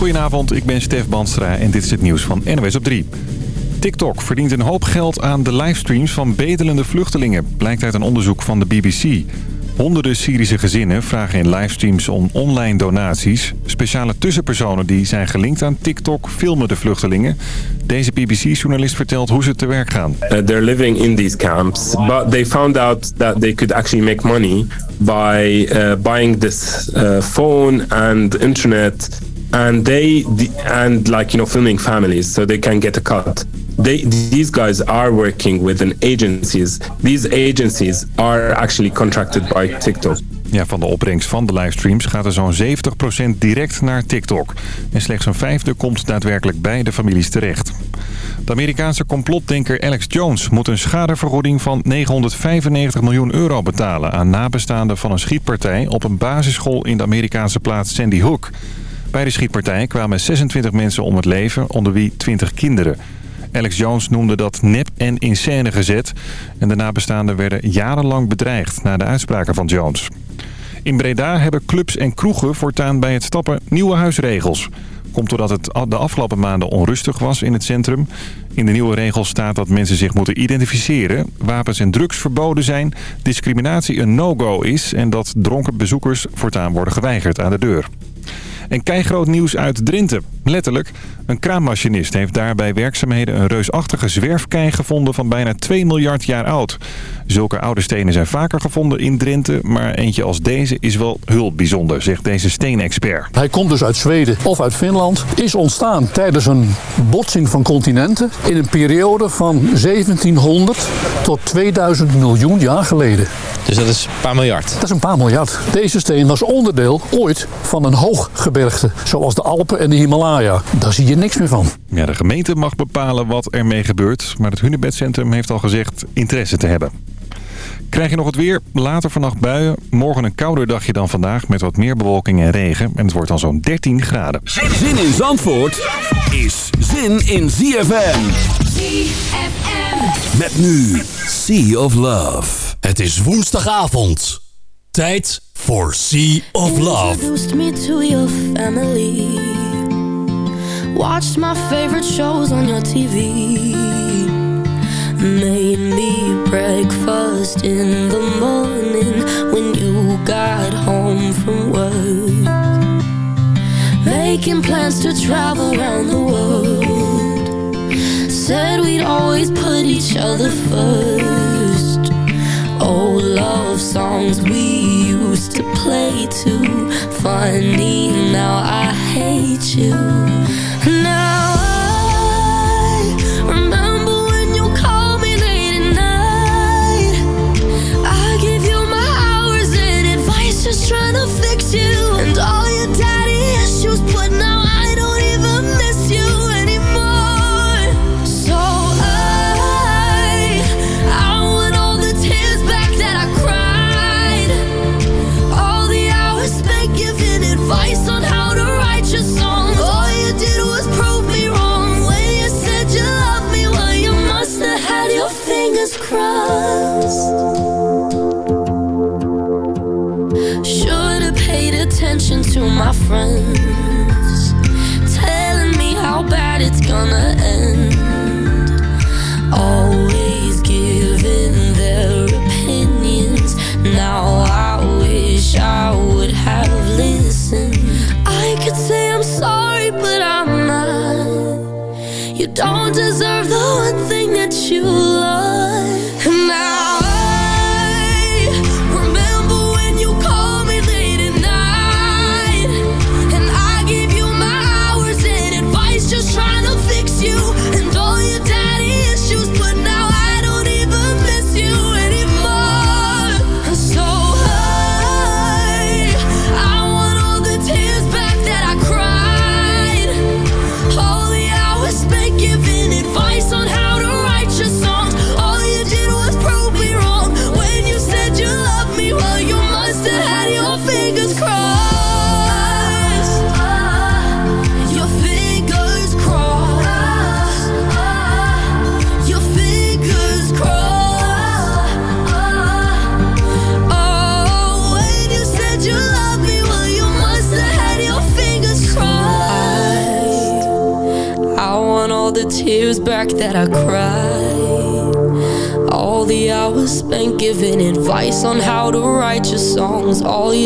Goedenavond, ik ben Stef Banstra en dit is het nieuws van NOS op 3. TikTok verdient een hoop geld aan de livestreams van bedelende vluchtelingen, blijkt uit een onderzoek van de BBC. Honderden Syrische gezinnen vragen in livestreams om online donaties. Speciale tussenpersonen die zijn gelinkt aan TikTok filmen de vluchtelingen. Deze BBC-journalist vertelt hoe ze te werk gaan. Uh, they're living in these camps, but they found out that they could actually make money by uh, buying this uh, phone and internet and they and like you know filming families so they can get a cut they, these guys are working with an agencies these agencies are actually contracted by TikTok ja, van de opbrengst van de livestreams gaat er zo'n 70% direct naar TikTok. En slechts een vijfde komt daadwerkelijk bij de families terecht. De Amerikaanse complotdenker Alex Jones moet een schadevergoeding van 995 miljoen euro betalen... aan nabestaanden van een schietpartij op een basisschool in de Amerikaanse plaats Sandy Hook. Bij de schietpartij kwamen 26 mensen om het leven, onder wie 20 kinderen. Alex Jones noemde dat nep en in scène gezet. En de nabestaanden werden jarenlang bedreigd na de uitspraken van Jones. In Breda hebben clubs en kroegen voortaan bij het stappen nieuwe huisregels. Komt doordat het de afgelopen maanden onrustig was in het centrum. In de nieuwe regels staat dat mensen zich moeten identificeren... wapens en drugs verboden zijn, discriminatie een no-go is... en dat dronken bezoekers voortaan worden geweigerd aan de deur. En keigroot nieuws uit Drenthe. Letterlijk, een kraammachinist heeft daar bij werkzaamheden een reusachtige zwerfkei gevonden van bijna 2 miljard jaar oud. Zulke oude stenen zijn vaker gevonden in Drenthe, maar eentje als deze is wel heel bijzonder, zegt deze steenexpert. Hij komt dus uit Zweden of uit Finland, is ontstaan tijdens een botsing van continenten in een periode van 1700 tot 2000 miljoen jaar geleden. Dus dat is een paar miljard? Dat is een paar miljard. Deze steen was onderdeel ooit van een hooggebergte, zoals de Alpen en de Himalaya. Daar zie je niks meer van. Ja, de gemeente mag bepalen wat ermee gebeurt, maar het Hunebedcentrum heeft al gezegd interesse te hebben. Krijg je nog het weer? Later vannacht buien. Morgen een kouder dagje dan vandaag met wat meer bewolking en regen. En het wordt dan zo'n 13 graden. Zin in Zandvoort is zin in ZFM. ZFM. Met nu Sea of Love. Het is woensdagavond. Tijd voor Sea of Love. Introduced me to your family. Watched my favorite shows on your TV. Made me breakfast in the morning when you got home from work. Making plans to travel around the world. Said we'd always put each other first. Old love songs we used to play too. Funny, now I hate you. To my friends,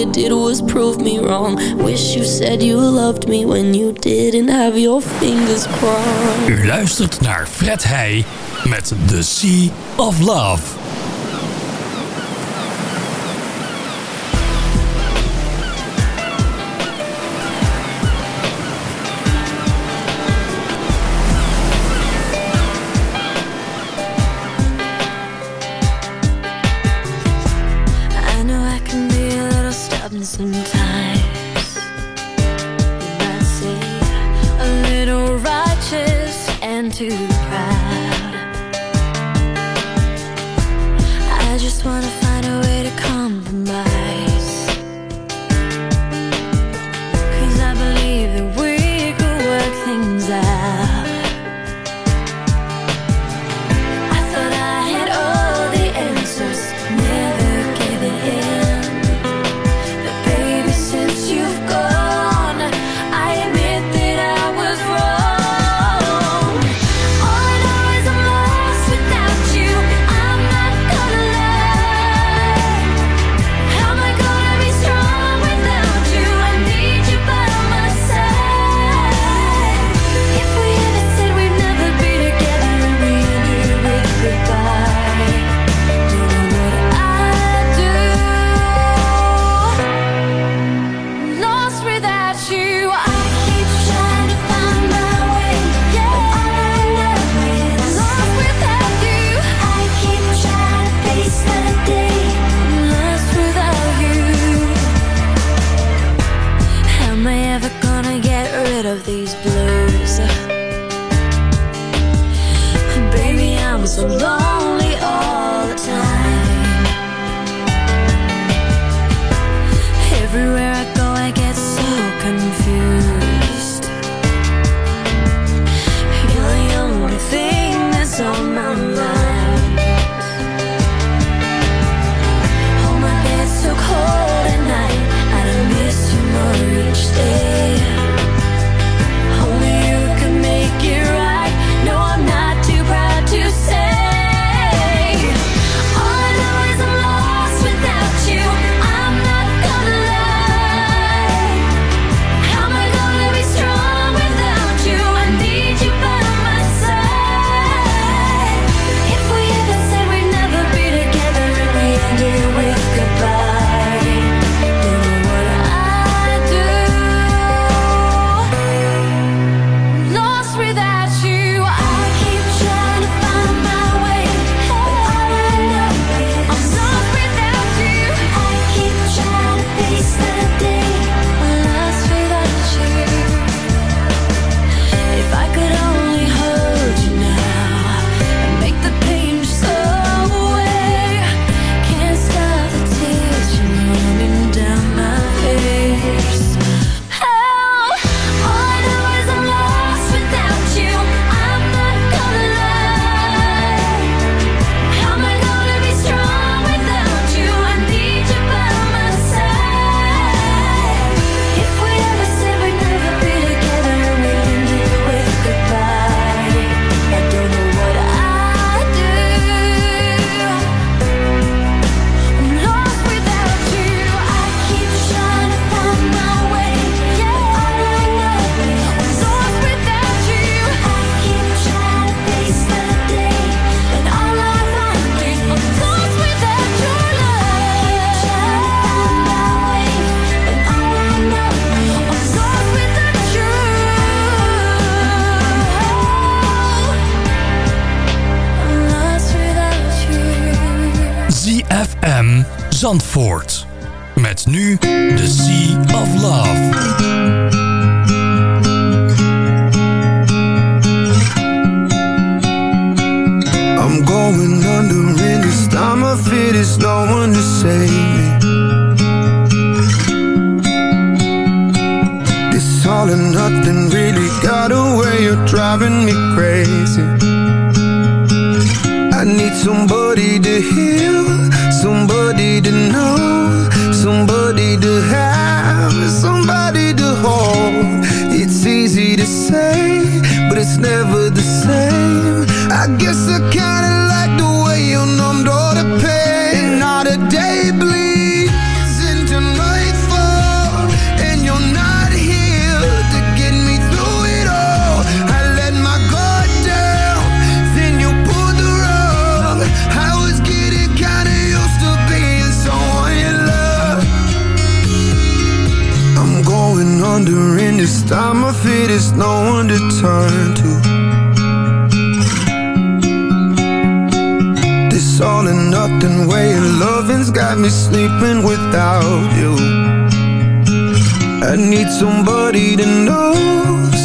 you did was prove me wrong. Wish you said you loved me when you didn't have your fingers crossed. U luistert naar Fred Heij met The Sea of Love. sometimes. And I a little righteous and too proud. I just wanna. ZFM Zandvoort. Met nu The Sea of Love. I'm going under in this time of fear no one to save me This all and nothing really got away, you're driving me crazy need somebody to heal, somebody to know, somebody to have, somebody to hold. It's easy to say, but it's never the same. I guess I kinda This time I fear there's no one to turn to. This all or nothing way of loving's got me sleeping without you. I need somebody to know,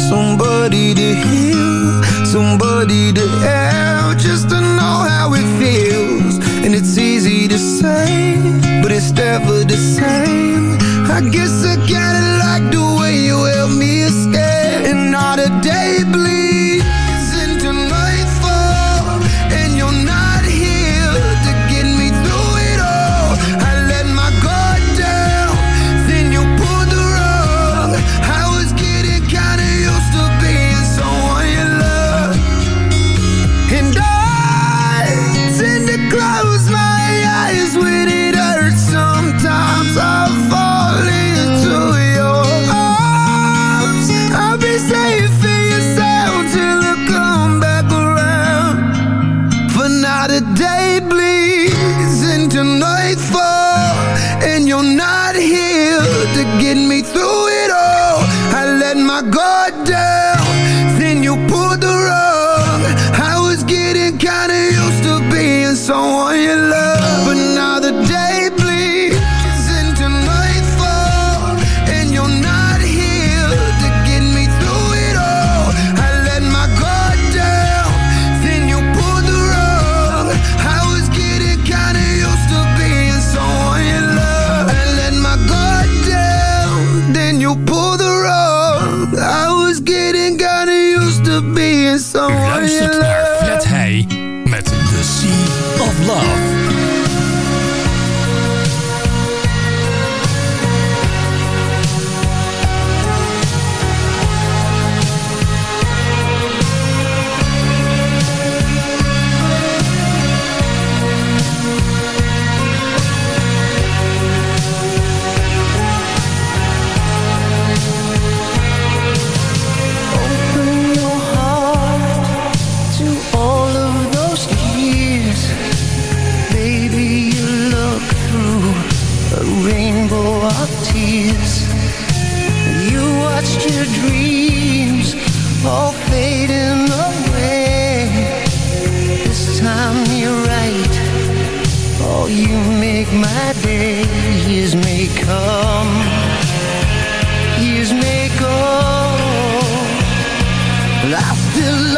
somebody to heal, somebody to help just to know how it feels. And it's easy to say, but it's never the same. I guess I got it like the me scared And not a day bleeds my day Years may come. Years may go. But I still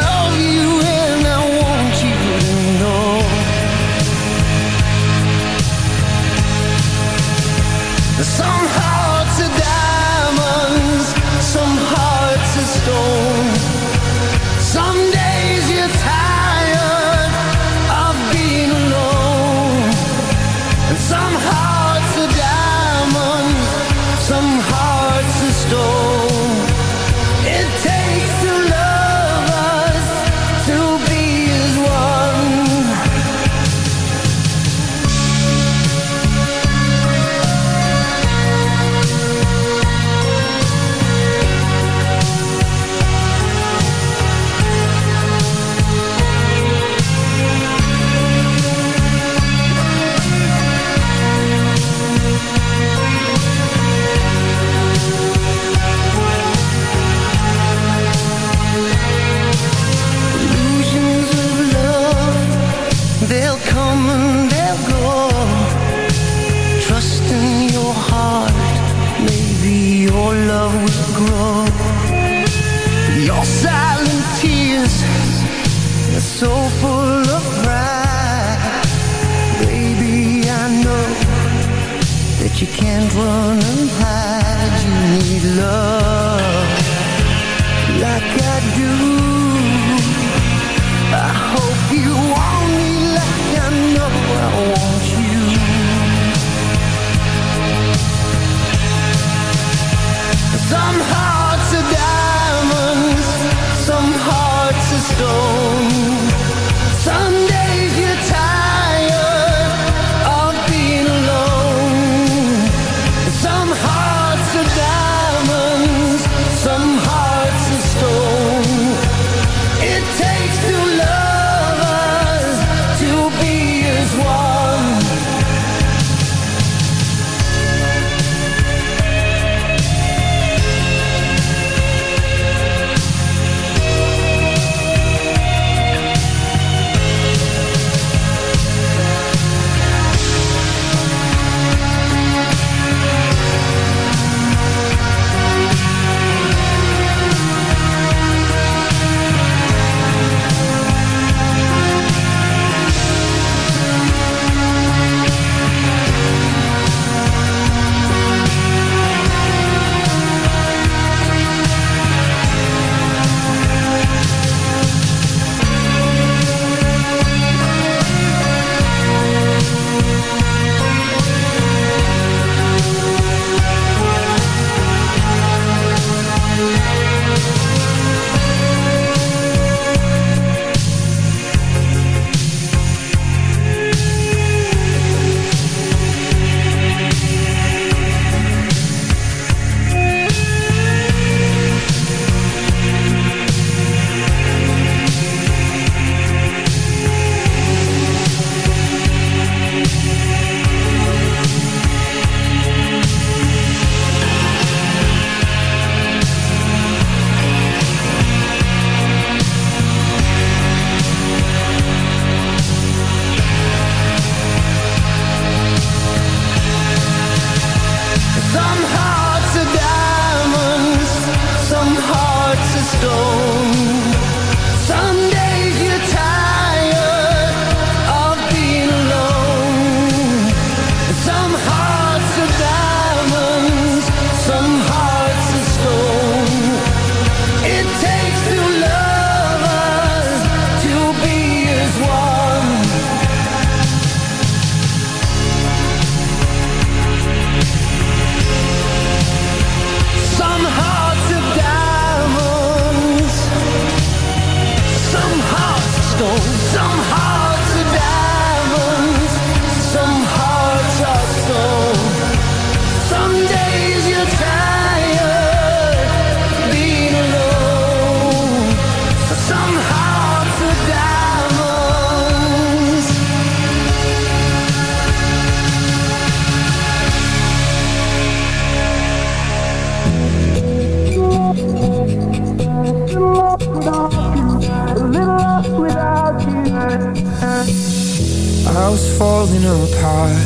falling apart.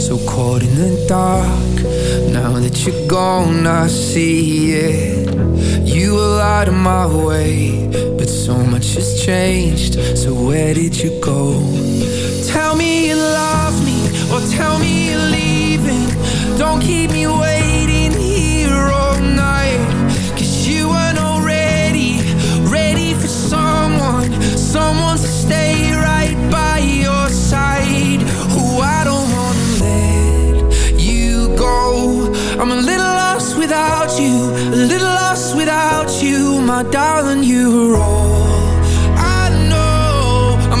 So caught in the dark. Now that you're gone I see it. You were out of my way But so much has changed. So where did you go? Tell me you love me Or tell me you're leaving. Don't keep me waiting here all night. Cause you weren't already Ready for someone Someone to stay I'm a little lost without you A little lost without you My darling, you are all I know. I'm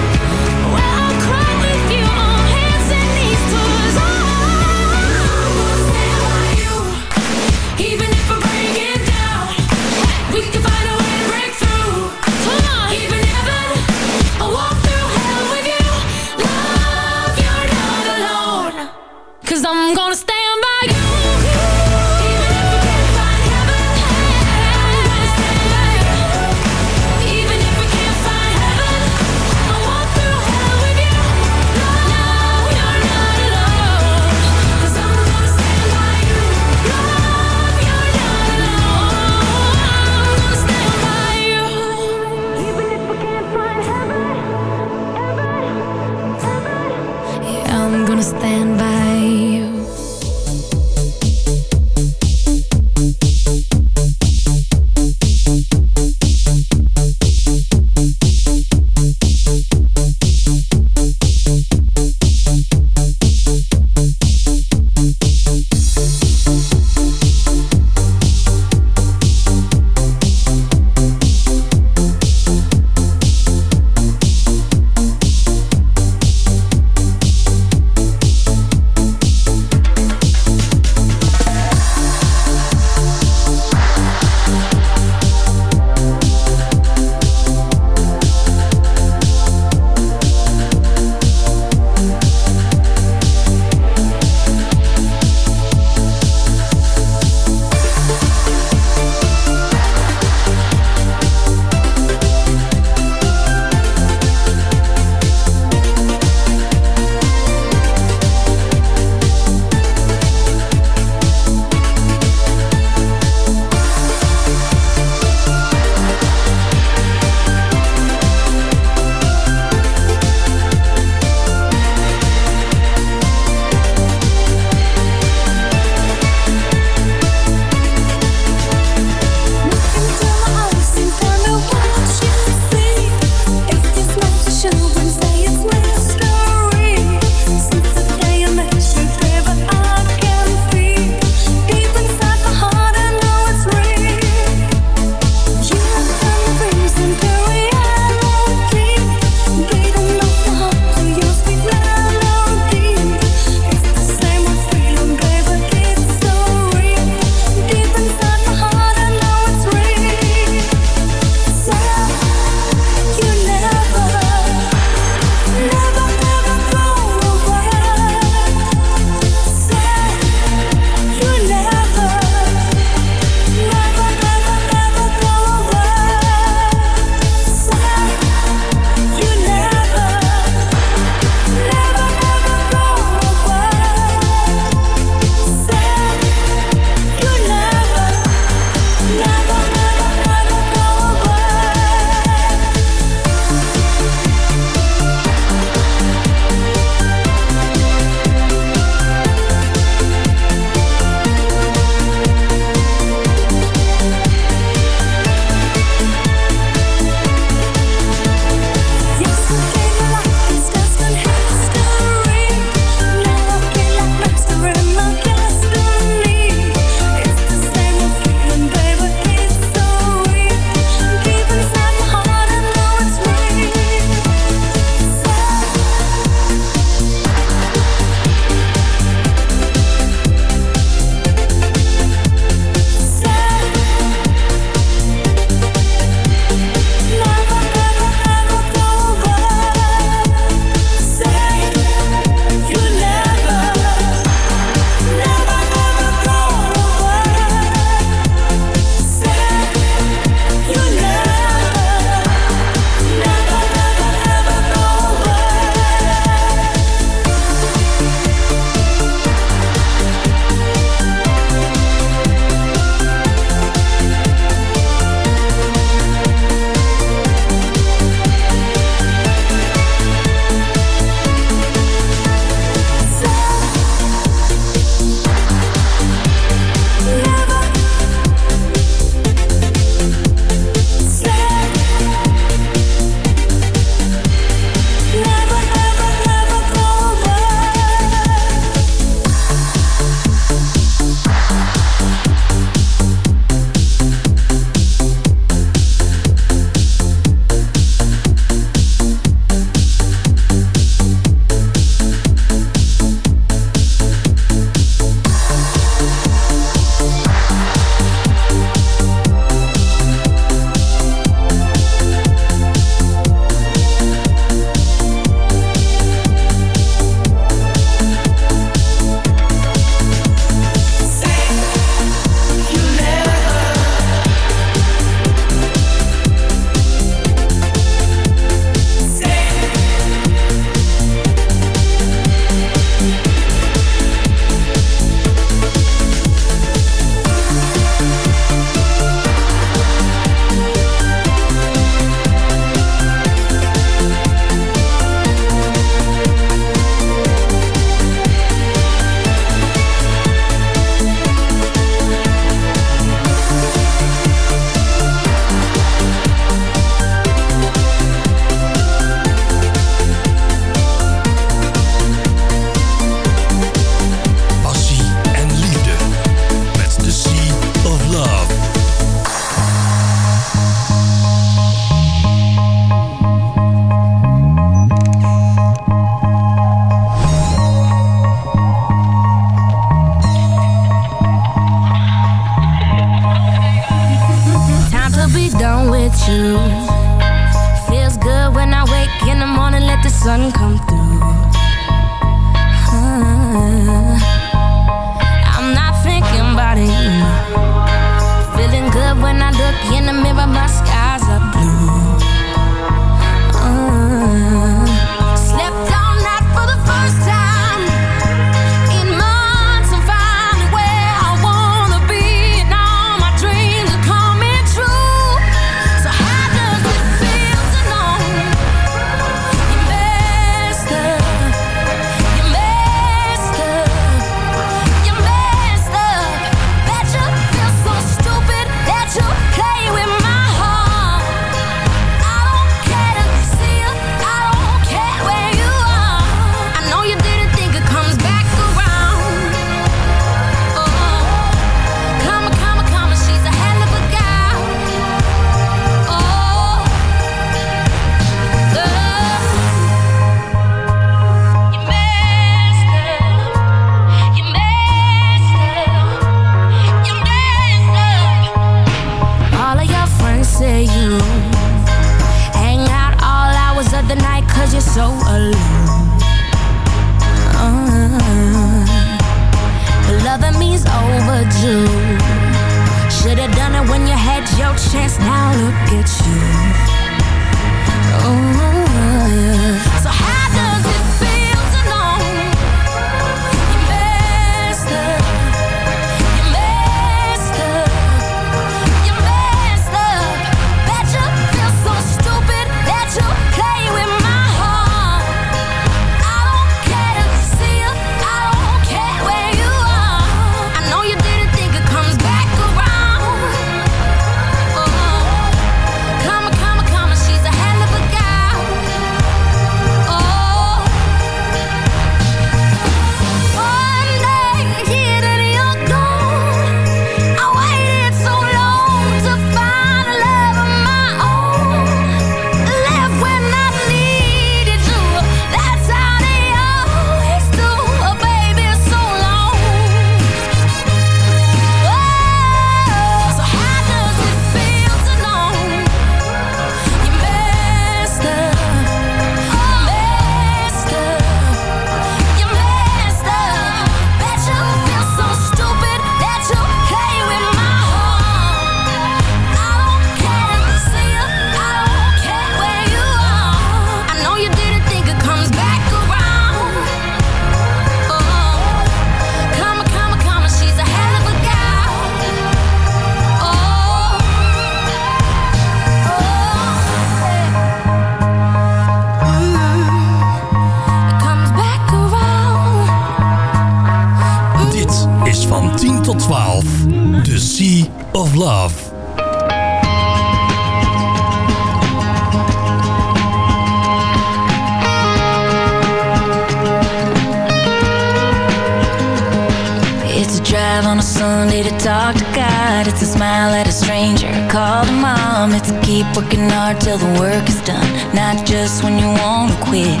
It's a drive on a Sunday to talk to God. It's a smile at a stranger, call to mom. It's a keep working hard till the work is done. Not just when you wanna quit.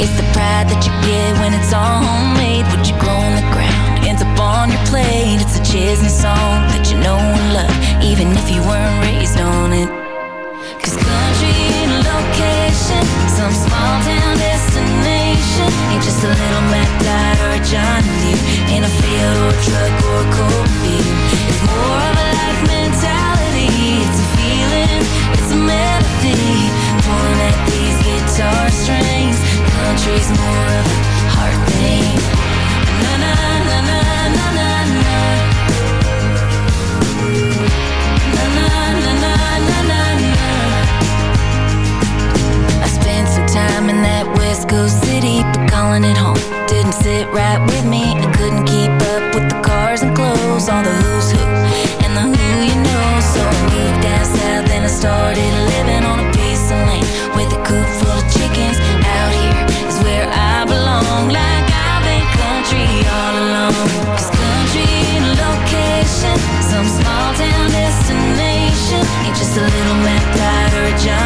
It's the pride that you get when it's all homemade What you grow on the ground. Ends up on your plate. It's a chisel song that you know and love Even if you weren't raised on it. Cause country a location some small town destination. Ain't just a little Mac guy or a John Deere In a field or a truck or a cold beer It's more of a life mentality. It's a feeling, it's a melody. Pulling at these guitar strings. Country's more of a heart thing. Na na na na na na na. time in that West Coast city, but calling it home didn't sit right with me. I couldn't keep up with the cars and clothes, all the who's who and the who you know. So I moved down south and I started living on a piece of land with a coop full of chickens. Out here is where I belong, like I've been country all along. Cause country in location, some small town destination, ain't just a little map or a job.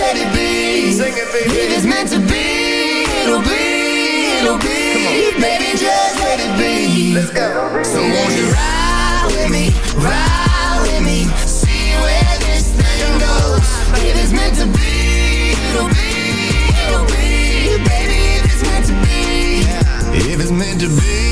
Let it be. Sing it, baby. If it's meant to be, it'll be, it'll be. Baby, just let it be. Let's go. So won't you ride with me, ride with me, see where this thing goes. If it's meant to be, it'll be, it'll be. Baby, if it's meant to be, if it's meant to be,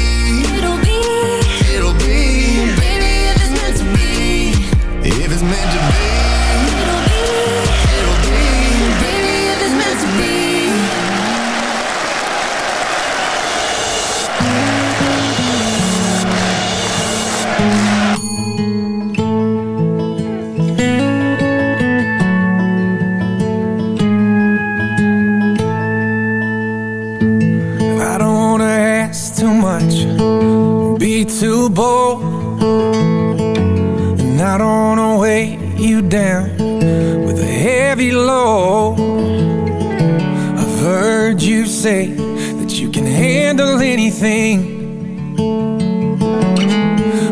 anything,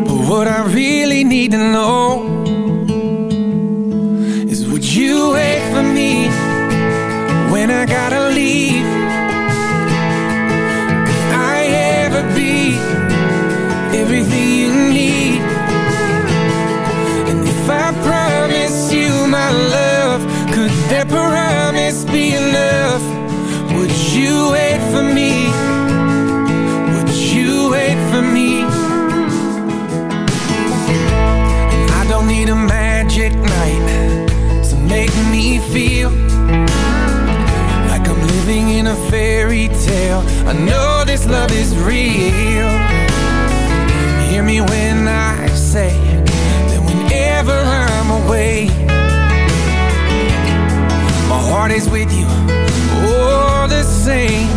but what I really need to know all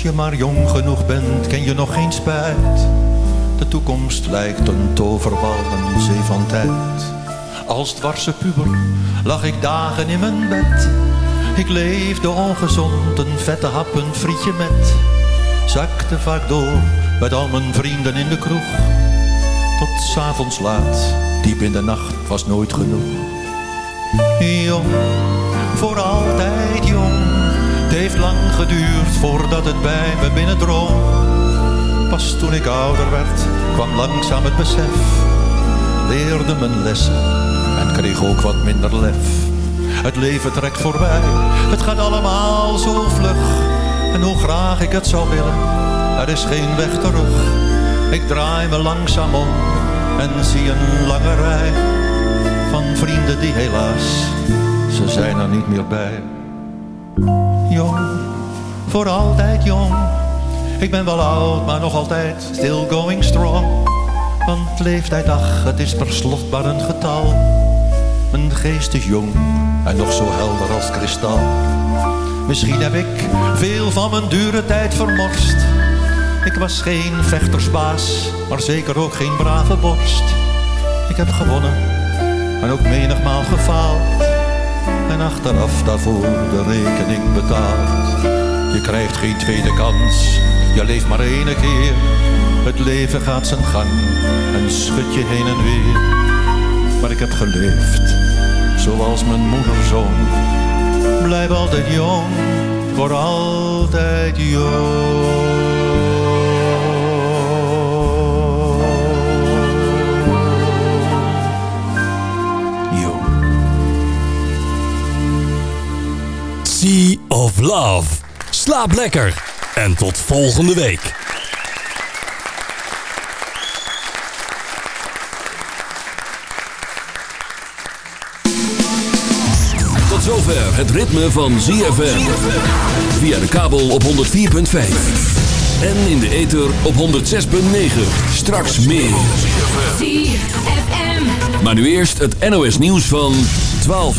Als je maar jong genoeg bent, ken je nog geen spijt. De toekomst lijkt een toverbal, een zee van tijd. Als dwarse puber lag ik dagen in mijn bed. Ik leefde ongezond, een vette hap, een frietje met. Zakte vaak door, met al mijn vrienden in de kroeg. Tot s'avonds laat, diep in de nacht, was nooit genoeg. Jong, voor altijd jong. Het heeft lang geduurd voordat het bij me binnendrong. Pas toen ik ouder werd, kwam langzaam het besef. Leerde mijn lessen en kreeg ook wat minder lef. Het leven trekt voorbij, het gaat allemaal zo vlug. En hoe graag ik het zou willen, er is geen weg terug. Ik draai me langzaam om en zie een lange rij van vrienden die helaas, ze zijn er niet meer bij. Jong, voor altijd jong. Ik ben wel oud, maar nog altijd still going strong. Want leeftijd, ach, het is per slot maar een getal. Mijn geest is jong en nog zo helder als kristal. Misschien heb ik veel van mijn dure tijd vermorst. Ik was geen vechtersbaas, maar zeker ook geen brave borst. Ik heb gewonnen en ook menigmaal gefaald. En achteraf daarvoor de rekening betaald. Je krijgt geen tweede kans, je leeft maar één keer. Het leven gaat zijn gang en schud je heen en weer. Maar ik heb geleefd, zoals mijn moeder zong. Blijf altijd jong, voor altijd jong. Sea of Love. Slaap lekker en tot volgende week. Tot zover het ritme van ZFM. Via de kabel op 104.5. En in de ether op 106.9. Straks meer. ZFM. Maar nu eerst het NOS nieuws van 12 uur.